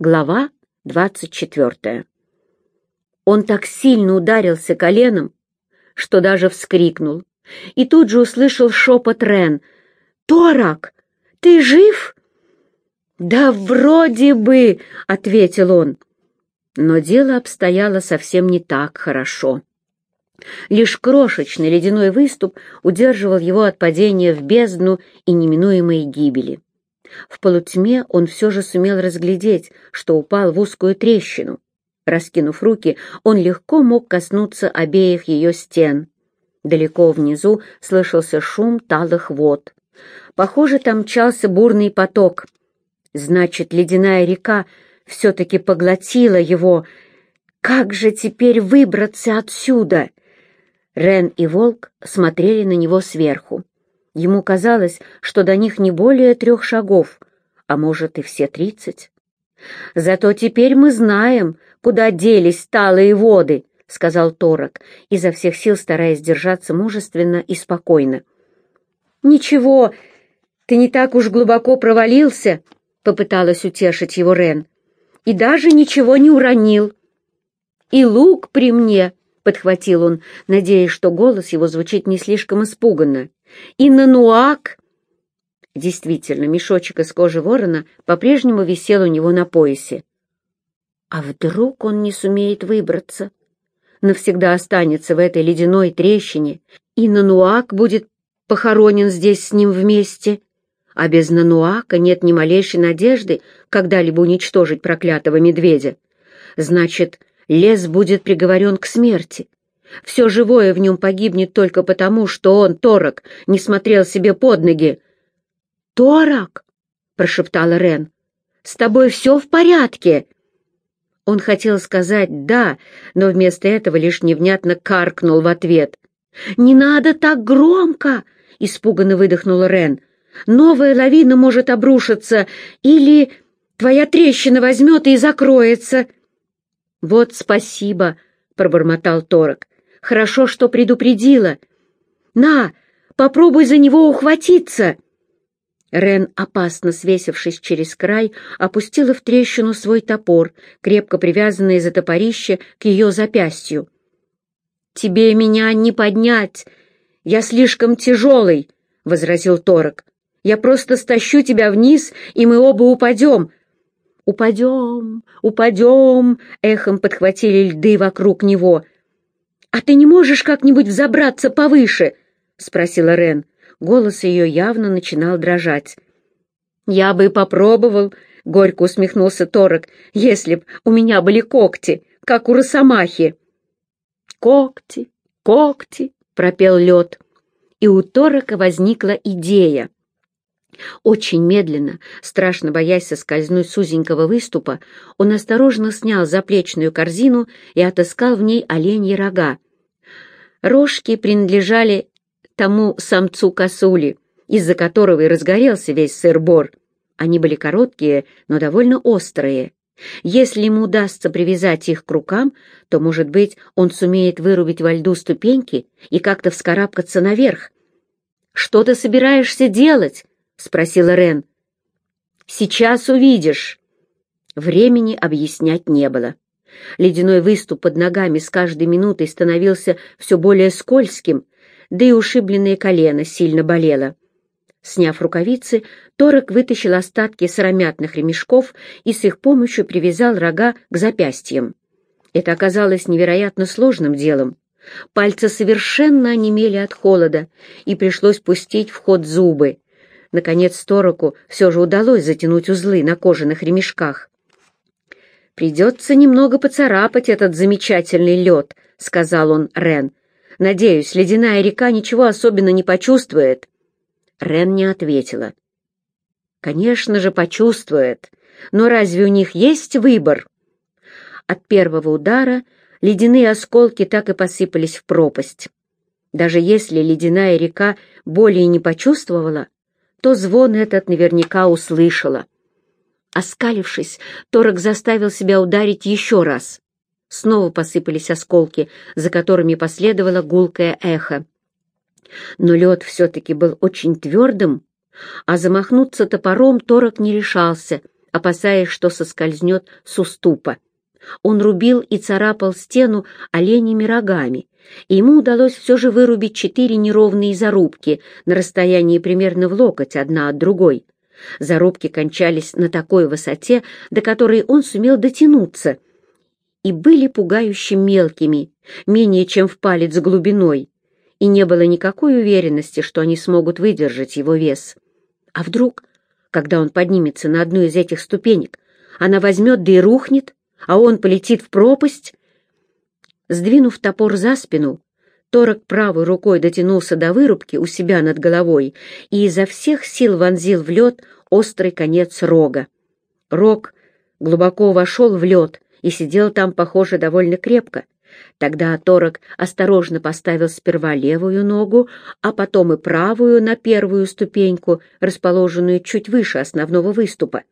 Глава двадцать четвертая. Он так сильно ударился коленом, что даже вскрикнул, и тут же услышал шепот Рен. «Торак, ты жив?» «Да вроде бы», — ответил он. Но дело обстояло совсем не так хорошо. Лишь крошечный ледяной выступ удерживал его от падения в бездну и неминуемой гибели. В полутьме он все же сумел разглядеть, что упал в узкую трещину. Раскинув руки, он легко мог коснуться обеих ее стен. Далеко внизу слышался шум талых вод. Похоже, там мчался бурный поток. Значит, ледяная река все-таки поглотила его. Как же теперь выбраться отсюда? Рен и Волк смотрели на него сверху. Ему казалось, что до них не более трех шагов, а может и все тридцать. «Зато теперь мы знаем, куда делись талые воды», — сказал Торок, изо всех сил стараясь держаться мужественно и спокойно. «Ничего, ты не так уж глубоко провалился», — попыталась утешить его Рен, — «и даже ничего не уронил. И лук при мне», — подхватил он, надеясь, что голос его звучит не слишком испуганно. И нануак... Действительно, мешочек из кожи ворона по-прежнему висел у него на поясе. А вдруг он не сумеет выбраться? Навсегда останется в этой ледяной трещине, и Нануак будет похоронен здесь с ним вместе. А без Нануака нет ни малейшей надежды когда-либо уничтожить проклятого медведя. Значит, лес будет приговорен к смерти. Все живое в нем погибнет только потому, что он, Торок, не смотрел себе под ноги. «Торок!» — прошептала Рен. «С тобой все в порядке?» Он хотел сказать «да», но вместо этого лишь невнятно каркнул в ответ. «Не надо так громко!» — испуганно выдохнула Рен. «Новая лавина может обрушиться, или твоя трещина возьмет и закроется». «Вот спасибо», — пробормотал Торок. Хорошо, что предупредила. На, попробуй за него ухватиться!» Рен, опасно свесившись через край, опустила в трещину свой топор, крепко привязанный за топорище к ее запястью. «Тебе меня не поднять! Я слишком тяжелый!» — возразил Торок. «Я просто стащу тебя вниз, и мы оба упадем!» «Упадем! Упадем!» — эхом подхватили льды вокруг него — «А ты не можешь как-нибудь взобраться повыше?» — спросила Рен. Голос ее явно начинал дрожать. «Я бы попробовал», — горько усмехнулся Торок, «если б у меня были когти, как у росомахи». «Когти, когти», — пропел лед. И у Торока возникла идея. Очень медленно, страшно боясь соскользнуть с узенького выступа, он осторожно снял заплечную корзину и отыскал в ней оленьи рога. Рожки принадлежали тому самцу косули, из-за которого и разгорелся весь сыр-бор. Они были короткие, но довольно острые. Если ему удастся привязать их к рукам, то, может быть, он сумеет вырубить во льду ступеньки и как-то вскарабкаться наверх. «Что ты собираешься делать?» — спросила Рен. «Сейчас увидишь». Времени объяснять не было. Ледяной выступ под ногами с каждой минутой становился все более скользким, да и ушибленное колено сильно болело. Сняв рукавицы, Торок вытащил остатки сыромятных ремешков и с их помощью привязал рога к запястьям. Это оказалось невероятно сложным делом. Пальцы совершенно онемели от холода, и пришлось пустить в ход зубы. Наконец Тороку все же удалось затянуть узлы на кожаных ремешках. «Придется немного поцарапать этот замечательный лед», — сказал он Рен. «Надеюсь, ледяная река ничего особенно не почувствует». Рен не ответила. «Конечно же, почувствует. Но разве у них есть выбор?» От первого удара ледяные осколки так и посыпались в пропасть. Даже если ледяная река более не почувствовала, то звон этот наверняка услышала. Оскалившись, Торок заставил себя ударить еще раз. Снова посыпались осколки, за которыми последовало гулкое эхо. Но лед все-таки был очень твердым, а замахнуться топором Торок не решался, опасаясь, что соскользнет с уступа. Он рубил и царапал стену оленями рогами, и ему удалось все же вырубить четыре неровные зарубки на расстоянии примерно в локоть одна от другой. Зарубки кончались на такой высоте, до которой он сумел дотянуться, и были пугающе мелкими, менее чем в палец глубиной, и не было никакой уверенности, что они смогут выдержать его вес. А вдруг, когда он поднимется на одну из этих ступенек, она возьмет да и рухнет, а он полетит в пропасть? Сдвинув топор за спину, Торок правой рукой дотянулся до вырубки у себя над головой и изо всех сил вонзил в лед острый конец рога. Рог глубоко вошел в лед и сидел там, похоже, довольно крепко. Тогда Торок осторожно поставил сперва левую ногу, а потом и правую на первую ступеньку, расположенную чуть выше основного выступа.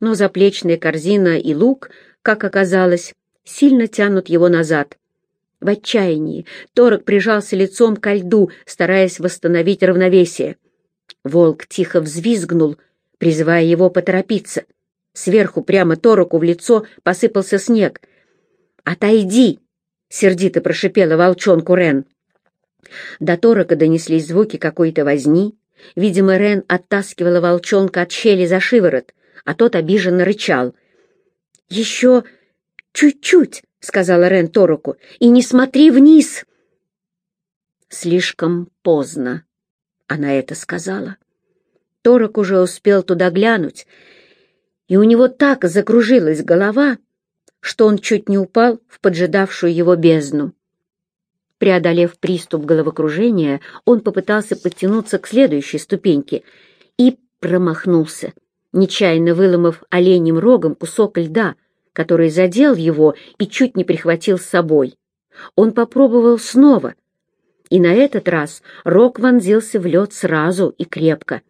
Но заплечная корзина и лук, как оказалось, сильно тянут его назад. В отчаянии Торок прижался лицом ко льду, стараясь восстановить равновесие. Волк тихо взвизгнул, призывая его поторопиться. Сверху прямо Тороку в лицо посыпался снег. «Отойди!» — сердито прошипела волчонку Рен. До Торока донеслись звуки какой-то возни. Видимо, Рен оттаскивала волчонка от щели за шиворот, а тот обиженно рычал. «Еще чуть-чуть!» — сказала Рен Тороку, — «и не смотри вниз!» Слишком поздно она это сказала. Торок уже успел туда глянуть, и у него так закружилась голова, что он чуть не упал в поджидавшую его бездну. Преодолев приступ головокружения, он попытался подтянуться к следующей ступеньке и промахнулся, нечаянно выломав оленем рогом кусок льда, который задел его и чуть не прихватил с собой. Он попробовал снова, и на этот раз рог вонзился в лед сразу и крепко.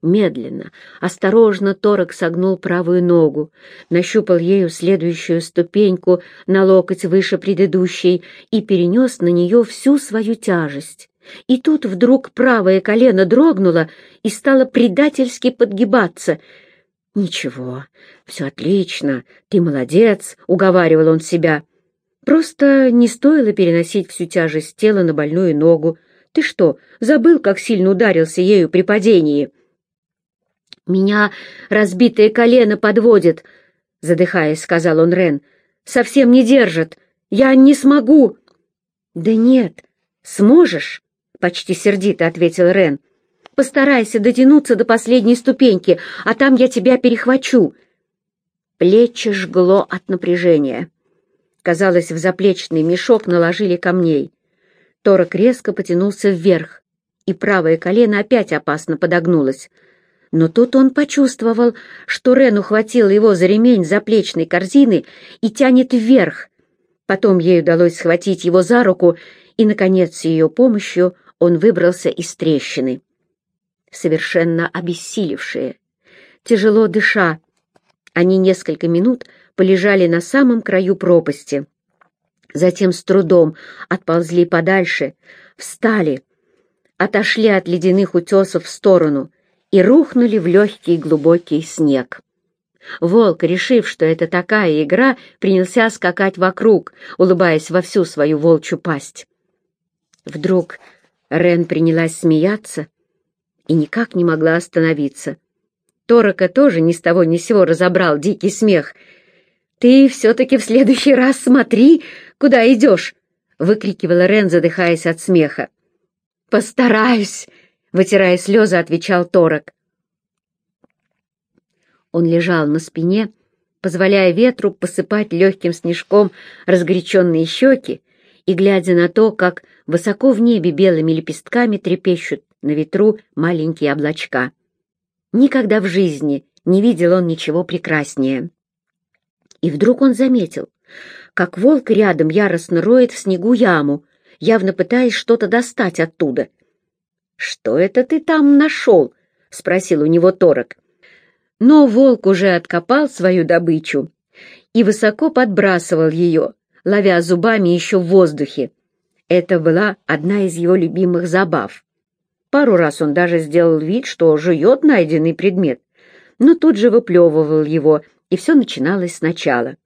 Медленно, осторожно Торок согнул правую ногу, нащупал ею следующую ступеньку на локоть выше предыдущей и перенес на нее всю свою тяжесть. И тут вдруг правое колено дрогнуло и стало предательски подгибаться — «Ничего, все отлично, ты молодец», — уговаривал он себя. «Просто не стоило переносить всю тяжесть тела на больную ногу. Ты что, забыл, как сильно ударился ею при падении?» «Меня разбитое колено подводит», — задыхаясь, сказал он Рен. «Совсем не держит. Я не смогу». «Да нет, сможешь», — почти сердито ответил Рен. Постарайся дотянуться до последней ступеньки, а там я тебя перехвачу». Плечи жгло от напряжения. Казалось, в заплечный мешок наложили камней. Торок резко потянулся вверх, и правое колено опять опасно подогнулось. Но тут он почувствовал, что Рен ухватил его за ремень заплечной корзины и тянет вверх. Потом ей удалось схватить его за руку, и, наконец, с ее помощью он выбрался из трещины совершенно обессилевшие. Тяжело дыша, они несколько минут полежали на самом краю пропасти. Затем с трудом отползли подальше, встали, отошли от ледяных утесов в сторону и рухнули в легкий глубокий снег. Волк, решив, что это такая игра, принялся скакать вокруг, улыбаясь во всю свою волчью пасть. Вдруг Рен принялась смеяться, и никак не могла остановиться. Торока тоже ни с того ни с сего разобрал дикий смех. «Ты все-таки в следующий раз смотри, куда идешь!» — выкрикивала Рен, задыхаясь от смеха. «Постараюсь!» — вытирая слезы, отвечал Торок. Он лежал на спине, позволяя ветру посыпать легким снежком разгоряченные щеки и глядя на то, как высоко в небе белыми лепестками трепещут на ветру маленькие облачка. Никогда в жизни не видел он ничего прекраснее. И вдруг он заметил, как волк рядом яростно роет в снегу яму, явно пытаясь что-то достать оттуда. «Что это ты там нашел?» — спросил у него Торок. Но волк уже откопал свою добычу и высоко подбрасывал ее, ловя зубами еще в воздухе. Это была одна из его любимых забав. Пару раз он даже сделал вид, что жует найденный предмет, но тут же выплевывал его, и все начиналось сначала.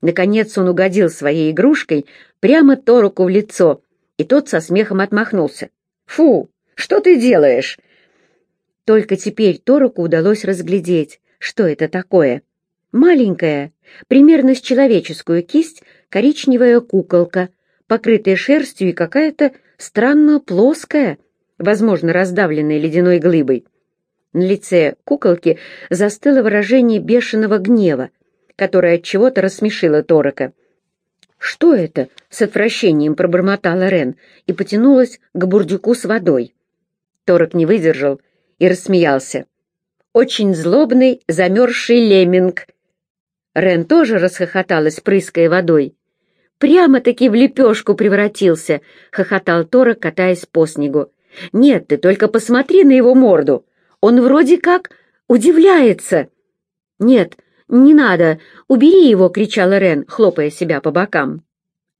Наконец он угодил своей игрушкой прямо Тороку в лицо, и тот со смехом отмахнулся. «Фу, что ты делаешь?» Только теперь Тороку удалось разглядеть, что это такое. Маленькая, примерно с человеческую кисть, коричневая куколка, покрытая шерстью и какая-то странно плоская, возможно, раздавленная ледяной глыбой. На лице куколки застыло выражение бешеного гнева, которое от чего-то рассмешило Торока. «Что это?» — с отвращением пробормотала Рен и потянулась к бурдюку с водой. Торок не выдержал и рассмеялся. «Очень злобный, замерзший лемминг!» Рен тоже расхохоталась, прыская водой. «Прямо-таки в лепешку превратился!» — хохотал Торок, катаясь по снегу. «Нет, ты только посмотри на его морду! Он вроде как удивляется!» «Нет, не надо! Убери его!» — кричала Рен, хлопая себя по бокам.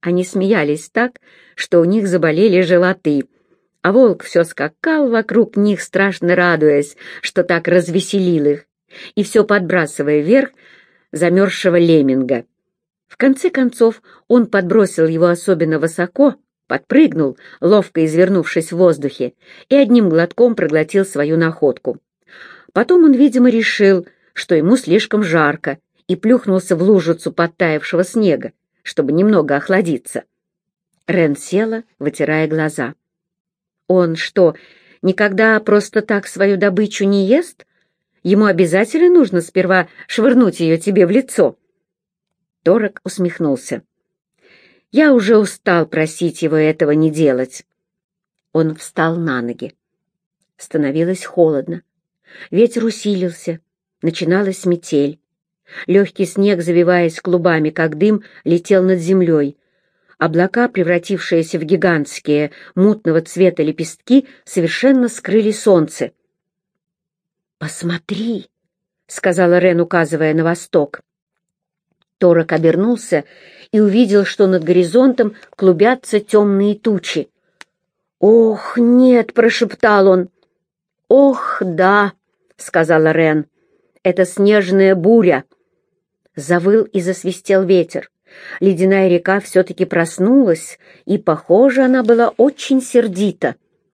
Они смеялись так, что у них заболели животы, а волк все скакал вокруг них, страшно радуясь, что так развеселил их, и все подбрасывая вверх замерзшего лемминга. В конце концов он подбросил его особенно высоко, подпрыгнул, ловко извернувшись в воздухе, и одним глотком проглотил свою находку. Потом он, видимо, решил, что ему слишком жарко, и плюхнулся в лужицу подтаявшего снега, чтобы немного охладиться. Рен села, вытирая глаза. Он что, никогда просто так свою добычу не ест? Ему обязательно нужно сперва швырнуть ее тебе в лицо. Торок усмехнулся. Я уже устал просить его этого не делать. Он встал на ноги. Становилось холодно. Ветер усилился. Начиналась метель. Легкий снег, завиваясь клубами, как дым, летел над землей. Облака, превратившиеся в гигантские, мутного цвета лепестки, совершенно скрыли солнце. «Посмотри!» — сказала Рен, указывая на восток. Торок обернулся и увидел, что над горизонтом клубятся темные тучи. «Ох, нет!» — прошептал он. «Ох, да!» — сказала Рен. «Это снежная буря!» Завыл и засвистел ветер. Ледяная река все-таки проснулась, и, похоже, она была очень сердита —